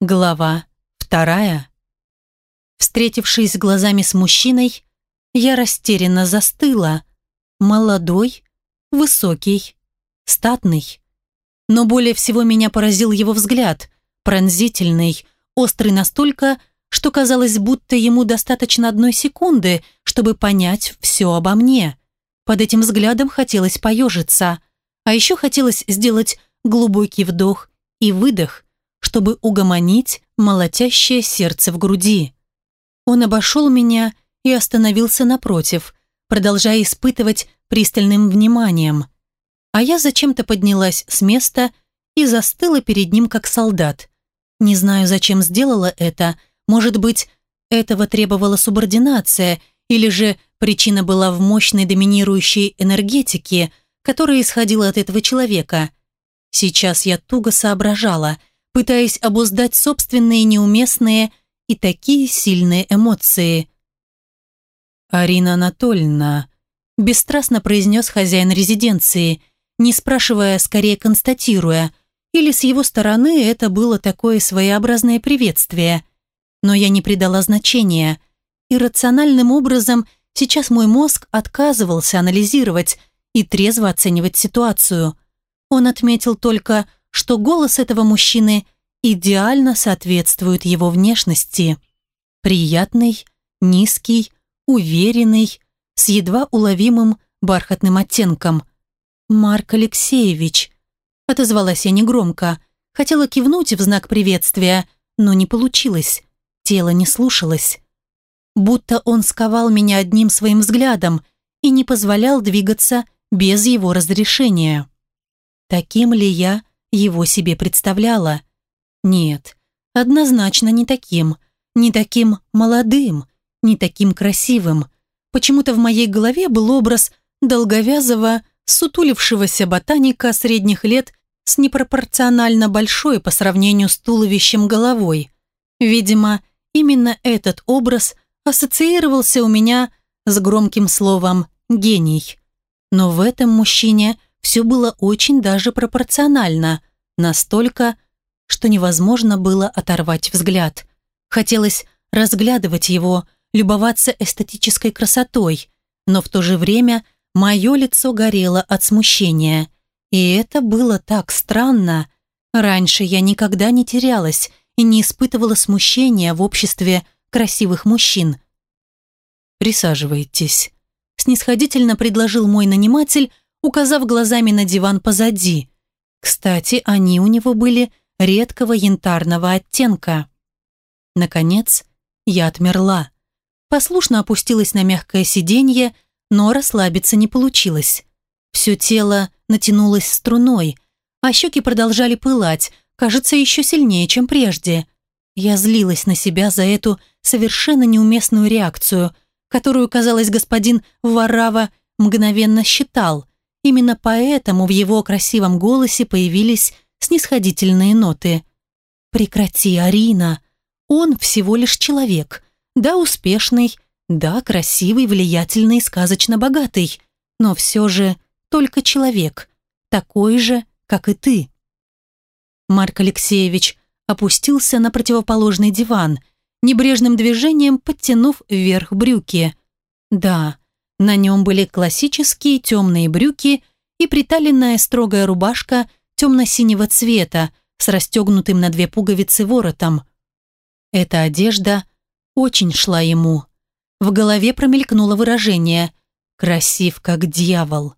Глава вторая. Встретившись глазами с мужчиной, я растерянно застыла. Молодой, высокий, статный. Но более всего меня поразил его взгляд, пронзительный, острый настолько, что казалось, будто ему достаточно одной секунды, чтобы понять все обо мне. Под этим взглядом хотелось поежиться, а еще хотелось сделать глубокий вдох и выдох, чтобы угомонить молотящее сердце в груди. Он обошел меня и остановился напротив, продолжая испытывать пристальным вниманием. А я зачем-то поднялась с места и застыла перед ним как солдат. Не знаю, зачем сделала это, может быть, этого требовала субординация, или же причина была в мощной доминирующей энергетике, которая исходила от этого человека. Сейчас я туго соображала, пытаясь обуздать собственные неуместные и такие сильные эмоции. «Арина Анатольевна», – бесстрастно произнес хозяин резиденции, не спрашивая, скорее констатируя, или с его стороны это было такое своеобразное приветствие. Но я не придала значения. Иррациональным образом сейчас мой мозг отказывался анализировать и трезво оценивать ситуацию. Он отметил только – что голос этого мужчины идеально соответствует его внешности. Приятный, низкий, уверенный, с едва уловимым бархатным оттенком. «Марк Алексеевич», — отозвалась я негромко, хотела кивнуть в знак приветствия, но не получилось, тело не слушалось. Будто он сковал меня одним своим взглядом и не позволял двигаться без его разрешения. Таким ли я его себе представляла. Нет, однозначно не таким, не таким молодым, не таким красивым. Почему-то в моей голове был образ долговязого, сутулившегося ботаника средних лет с непропорционально большой по сравнению с туловищем головой. Видимо, именно этот образ ассоциировался у меня с громким словом «гений». Но в этом мужчине все было очень даже пропорционально, настолько, что невозможно было оторвать взгляд. Хотелось разглядывать его, любоваться эстетической красотой, но в то же время мое лицо горело от смущения. И это было так странно. Раньше я никогда не терялась и не испытывала смущения в обществе красивых мужчин. «Присаживайтесь», – снисходительно предложил мой наниматель, указав глазами на диван позади. Кстати, они у него были редкого янтарного оттенка. Наконец, я отмерла. Послушно опустилась на мягкое сиденье, но расслабиться не получилось. Все тело натянулось струной, а щеки продолжали пылать, кажется, еще сильнее, чем прежде. Я злилась на себя за эту совершенно неуместную реакцию, которую, казалось, господин Варава мгновенно считал. Именно поэтому в его красивом голосе появились снисходительные ноты. «Прекрати, Арина. Он всего лишь человек. Да, успешный, да, красивый, влиятельный, сказочно богатый. Но все же только человек. Такой же, как и ты». Марк Алексеевич опустился на противоположный диван, небрежным движением подтянув вверх брюки. Да, на нем были классические темные брюки и приталенная строгая рубашка темно-синего цвета с расстегнутым на две пуговицы воротом. Эта одежда очень шла ему. В голове промелькнуло выражение «красив как дьявол».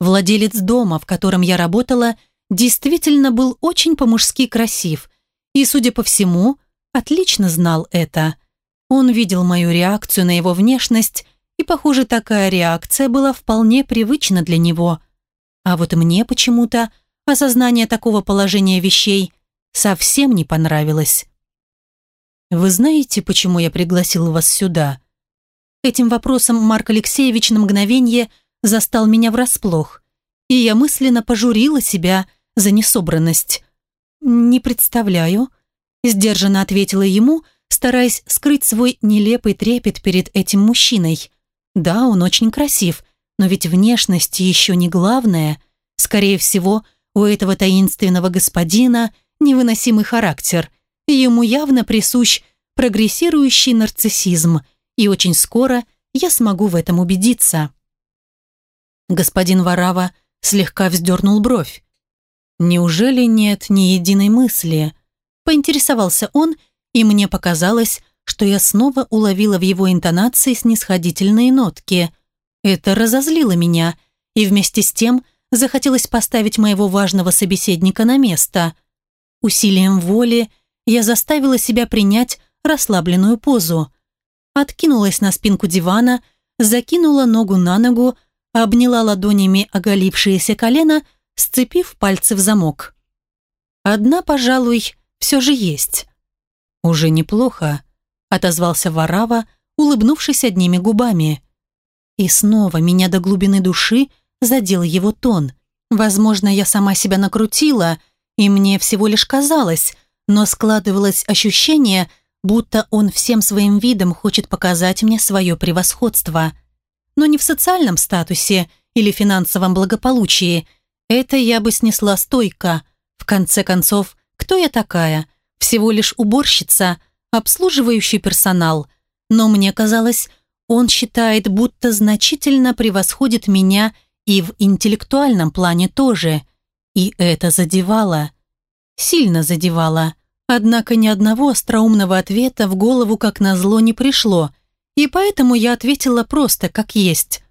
Владелец дома, в котором я работала, действительно был очень по-мужски красив и, судя по всему, отлично знал это. Он видел мою реакцию на его внешность и, похоже, такая реакция была вполне привычна для него. А вот мне почему-то осознание такого положения вещей совсем не понравилось. «Вы знаете, почему я пригласил вас сюда?» Этим вопросом Марк Алексеевич на мгновение застал меня врасплох, и я мысленно пожурила себя за несобранность. «Не представляю», – сдержанно ответила ему, стараясь скрыть свой нелепый трепет перед этим мужчиной. Да, он очень красив, но ведь внешность еще не главное. Скорее всего, у этого таинственного господина невыносимый характер. ему явно присущ прогрессирующий нарциссизм, и очень скоро я смогу в этом убедиться. Господин Варава слегка вздернул бровь. «Неужели нет ни единой мысли?» Поинтересовался он, и мне показалось, что я снова уловила в его интонации снисходительные нотки. Это разозлило меня, и вместе с тем захотелось поставить моего важного собеседника на место. Усилием воли я заставила себя принять расслабленную позу. Откинулась на спинку дивана, закинула ногу на ногу, обняла ладонями оголившееся колено, сцепив пальцы в замок. Одна, пожалуй, все же есть. Уже неплохо, отозвался Варава, улыбнувшись одними губами. И снова меня до глубины души задел его тон. Возможно, я сама себя накрутила, и мне всего лишь казалось, но складывалось ощущение, будто он всем своим видом хочет показать мне свое превосходство. Но не в социальном статусе или финансовом благополучии. Это я бы снесла стойко. В конце концов, кто я такая? Всего лишь уборщица, обслуживающий персонал. Но мне казалось, он считает, будто значительно превосходит меня и в интеллектуальном плане тоже. И это задевало. Сильно задевало. Однако ни одного остроумного ответа в голову как назло не пришло, и поэтому я ответила просто как есть.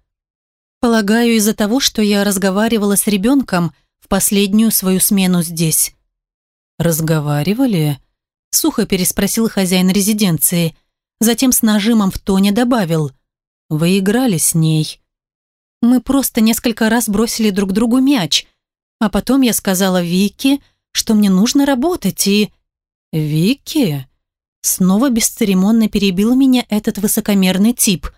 Полагаю, из-за того, что я разговаривала с ребенком в последнюю свою смену здесь. «Разговаривали?» – сухо переспросил хозяин резиденции. Затем с нажимом в тоне добавил. «Вы играли с ней». Мы просто несколько раз бросили друг другу мяч, а потом я сказала Вике, что мне нужно работать, и... «Вики?» Снова бесцеремонно перебил меня этот высокомерный тип.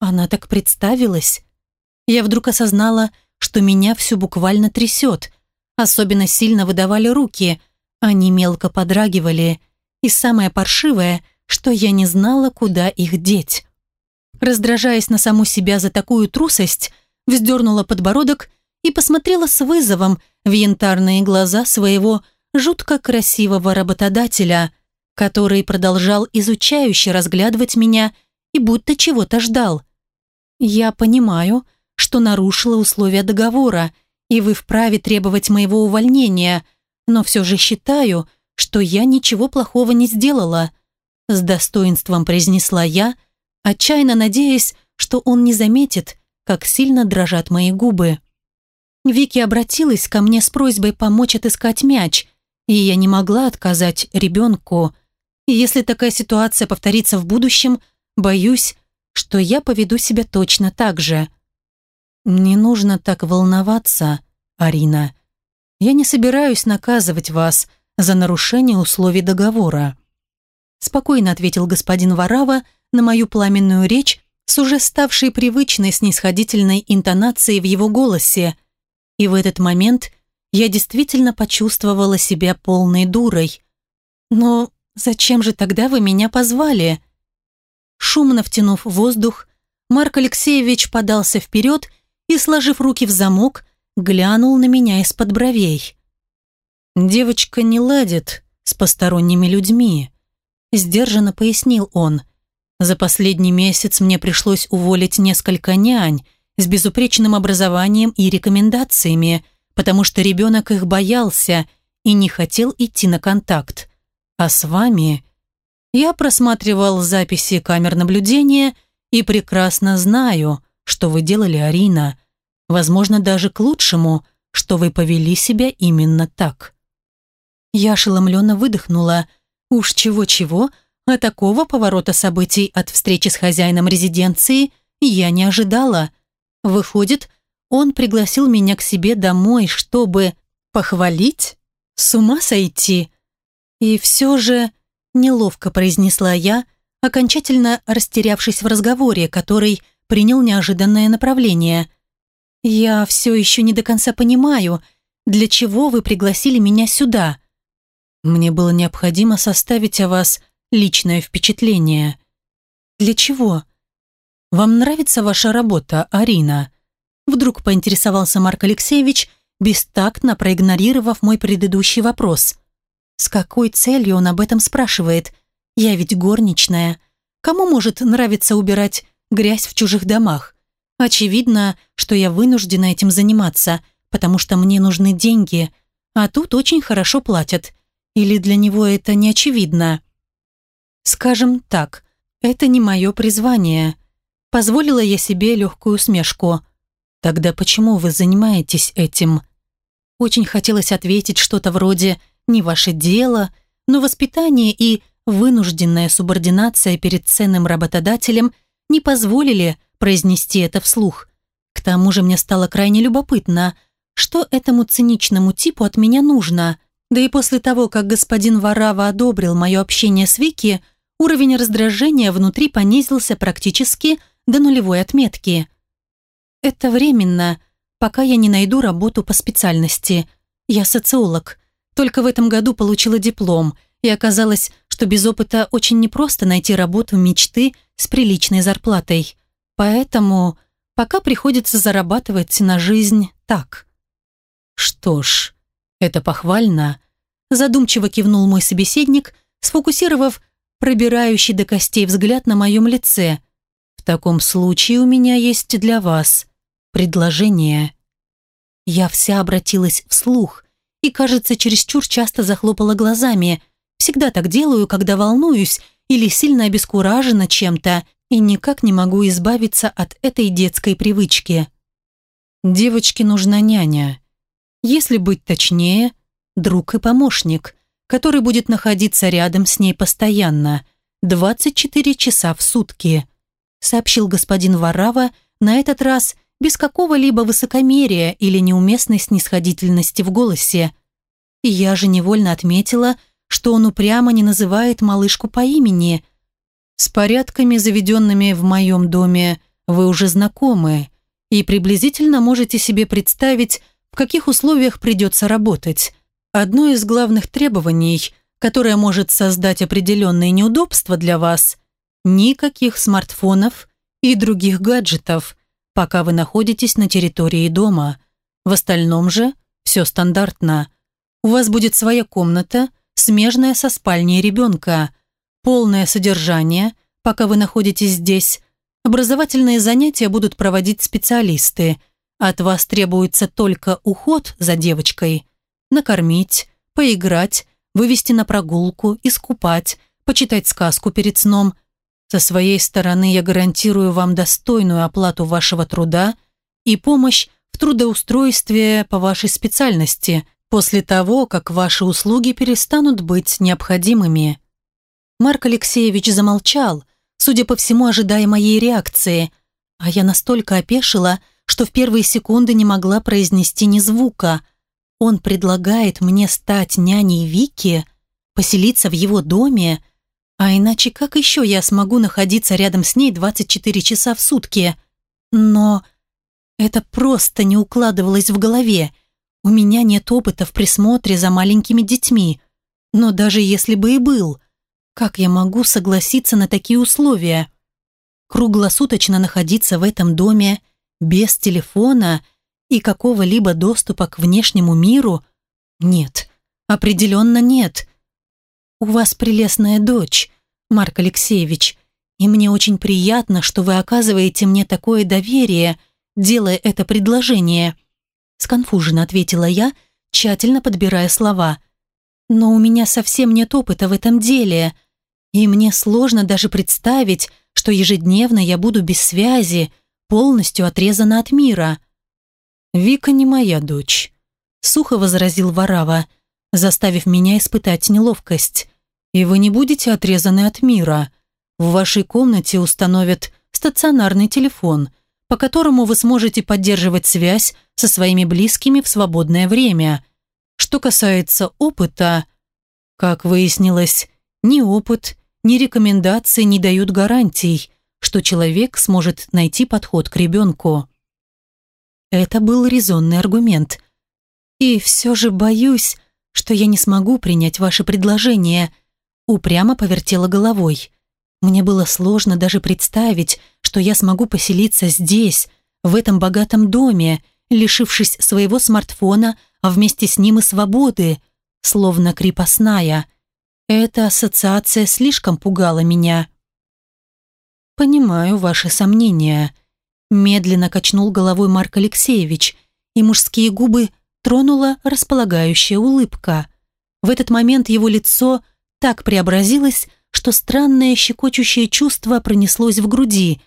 Она так представилась. Я вдруг осознала, что меня все буквально трясет. Особенно сильно выдавали руки, они мелко подрагивали. И самое паршивое, что я не знала, куда их деть. Раздражаясь на саму себя за такую трусость, вздернула подбородок и посмотрела с вызовом в янтарные глаза своего жутко красивого работодателя, который продолжал изучающе разглядывать меня и будто чего-то ждал. «Я понимаю, что нарушила условия договора, и вы вправе требовать моего увольнения, но все же считаю, что я ничего плохого не сделала», с достоинством произнесла я, отчаянно надеясь, что он не заметит, как сильно дрожат мои губы. Вики обратилась ко мне с просьбой помочь отыскать мяч, и я не могла отказать ребенку. Если такая ситуация повторится в будущем, боюсь, что я поведу себя точно так же. Не нужно так волноваться, Арина. Я не собираюсь наказывать вас за нарушение условий договора. Спокойно ответил господин Варава на мою пламенную речь с уже ставшей привычной снисходительной интонацией в его голосе. И в этот момент я действительно почувствовала себя полной дурой. Но зачем же тогда вы меня позвали? Шумно втянув воздух, Марк Алексеевич подался вперед и, сложив руки в замок, глянул на меня из-под бровей. «Девочка не ладит с посторонними людьми», – сдержанно пояснил он. «За последний месяц мне пришлось уволить несколько нянь с безупречным образованием и рекомендациями, потому что ребенок их боялся и не хотел идти на контакт. А с вами я просматривал записи камер наблюдения и прекрасно знаю, что вы делали, Арина. Возможно, даже к лучшему, что вы повели себя именно так. Я ошеломленно выдохнула. Уж чего-чего, а такого поворота событий от встречи с хозяином резиденции я не ожидала. Выходит, он пригласил меня к себе домой, чтобы похвалить? С ума сойти? И все же неловко произнесла я, окончательно растерявшись в разговоре, который принял неожиданное направление. «Я все еще не до конца понимаю, для чего вы пригласили меня сюда?» «Мне было необходимо составить о вас личное впечатление». «Для чего?» «Вам нравится ваша работа, Арина?» Вдруг поинтересовался Марк Алексеевич, бестактно проигнорировав мой предыдущий вопрос. С какой целью он об этом спрашивает? Я ведь горничная. Кому может нравиться убирать грязь в чужих домах? Очевидно, что я вынуждена этим заниматься, потому что мне нужны деньги, а тут очень хорошо платят. Или для него это не очевидно? Скажем так, это не мое призвание. Позволила я себе легкую усмешку. Тогда почему вы занимаетесь этим? Очень хотелось ответить что-то вроде «не ваше дело», но воспитание и вынужденная субординация перед ценным работодателем не позволили произнести это вслух. К тому же мне стало крайне любопытно, что этому циничному типу от меня нужно. Да и после того, как господин Варава одобрил мое общение с Вики, уровень раздражения внутри понизился практически до нулевой отметки. Это временно, пока я не найду работу по специальности. Я социолог. Только в этом году получила диплом, и оказалось, что без опыта очень непросто найти работу мечты с приличной зарплатой. Поэтому пока приходится зарабатывать на жизнь так. Что ж, это похвально. Задумчиво кивнул мой собеседник, сфокусировав пробирающий до костей взгляд на моем лице. В таком случае у меня есть для вас предложение. Я вся обратилась вслух и, кажется, чересчур часто захлопала глазами. Всегда так делаю, когда волнуюсь или сильно обескуражена чем-то и никак не могу избавиться от этой детской привычки. Девочке нужна няня. Если быть точнее, друг и помощник, который будет находиться рядом с ней постоянно, 24 часа в сутки, сообщил господин Варава, на этот раз без какого-либо высокомерия или неуместной снисходительности в голосе. я же невольно отметила, что он упрямо не называет малышку по имени. С порядками, заведенными в моем доме, вы уже знакомы и приблизительно можете себе представить, в каких условиях придется работать. Одно из главных требований, которое может создать определенные неудобства для вас – никаких смартфонов и других гаджетов, пока вы находитесь на территории дома. В остальном же все стандартно. У вас будет своя комната, смежная со спальней ребенка, полное содержание, пока вы находитесь здесь. Образовательные занятия будут проводить специалисты. От вас требуется только уход за девочкой. Накормить, поиграть, вывести на прогулку, искупать, почитать сказку перед сном. Со своей стороны я гарантирую вам достойную оплату вашего труда и помощь в трудоустройстве по вашей специальности после того, как ваши услуги перестанут быть необходимыми. Марк Алексеевич замолчал, судя по всему, ожидая моей реакции, а я настолько опешила, что в первые секунды не могла произнести ни звука. Он предлагает мне стать няней Вики, поселиться в его доме, а иначе как еще я смогу находиться рядом с ней 24 часа в сутки? Но это просто не укладывалось в голове. У меня нет опыта в присмотре за маленькими детьми. Но даже если бы и был – как я могу согласиться на такие условия? Круглосуточно находиться в этом доме без телефона и какого-либо доступа к внешнему миру? Нет, определенно нет. У вас прелестная дочь, Марк Алексеевич, и мне очень приятно, что вы оказываете мне такое доверие, делая это предложение. Сконфуженно ответила я, тщательно подбирая слова. Но у меня совсем нет опыта в этом деле – и мне сложно даже представить, что ежедневно я буду без связи, полностью отрезана от мира. «Вика не моя дочь», — сухо возразил Варава, заставив меня испытать неловкость. «И вы не будете отрезаны от мира. В вашей комнате установят стационарный телефон, по которому вы сможете поддерживать связь со своими близкими в свободное время. Что касается опыта, как выяснилось, ни опыт, ни рекомендации не дают гарантий, что человек сможет найти подход к ребенку. Это был резонный аргумент. И все же боюсь, что я не смогу принять ваше предложение. Упрямо повертела головой. Мне было сложно даже представить, что я смогу поселиться здесь, в этом богатом доме, лишившись своего смартфона, а вместе с ним и свободы. словно крепостная. Эта ассоциация слишком пугала меня. «Понимаю ваши сомнения», – медленно качнул головой Марк Алексеевич, и мужские губы тронула располагающая улыбка. В этот момент его лицо так преобразилось, что странное щекочущее чувство пронеслось в груди.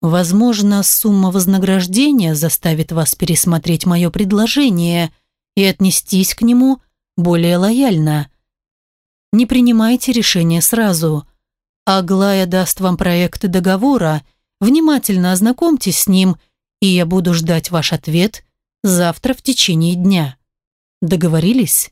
Возможно, сумма вознаграждения заставит вас пересмотреть мое предложение и отнестись к нему более лояльно. Не принимайте решение сразу. Аглая даст вам проект договора, внимательно ознакомьтесь с ним, и я буду ждать ваш ответ завтра в течение дня. Договорились?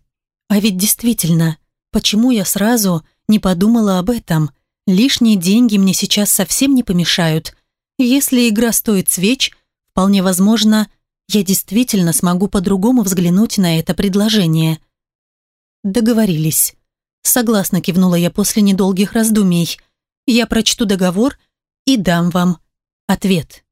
А ведь действительно, почему я сразу не подумала об этом? Лишние деньги мне сейчас совсем не помешают. Если игра стоит свеч, вполне возможно, я действительно смогу по-другому взглянуть на это предложение. Договорились. Согласно кивнула я после недолгих раздумий. Я прочту договор и дам вам ответ.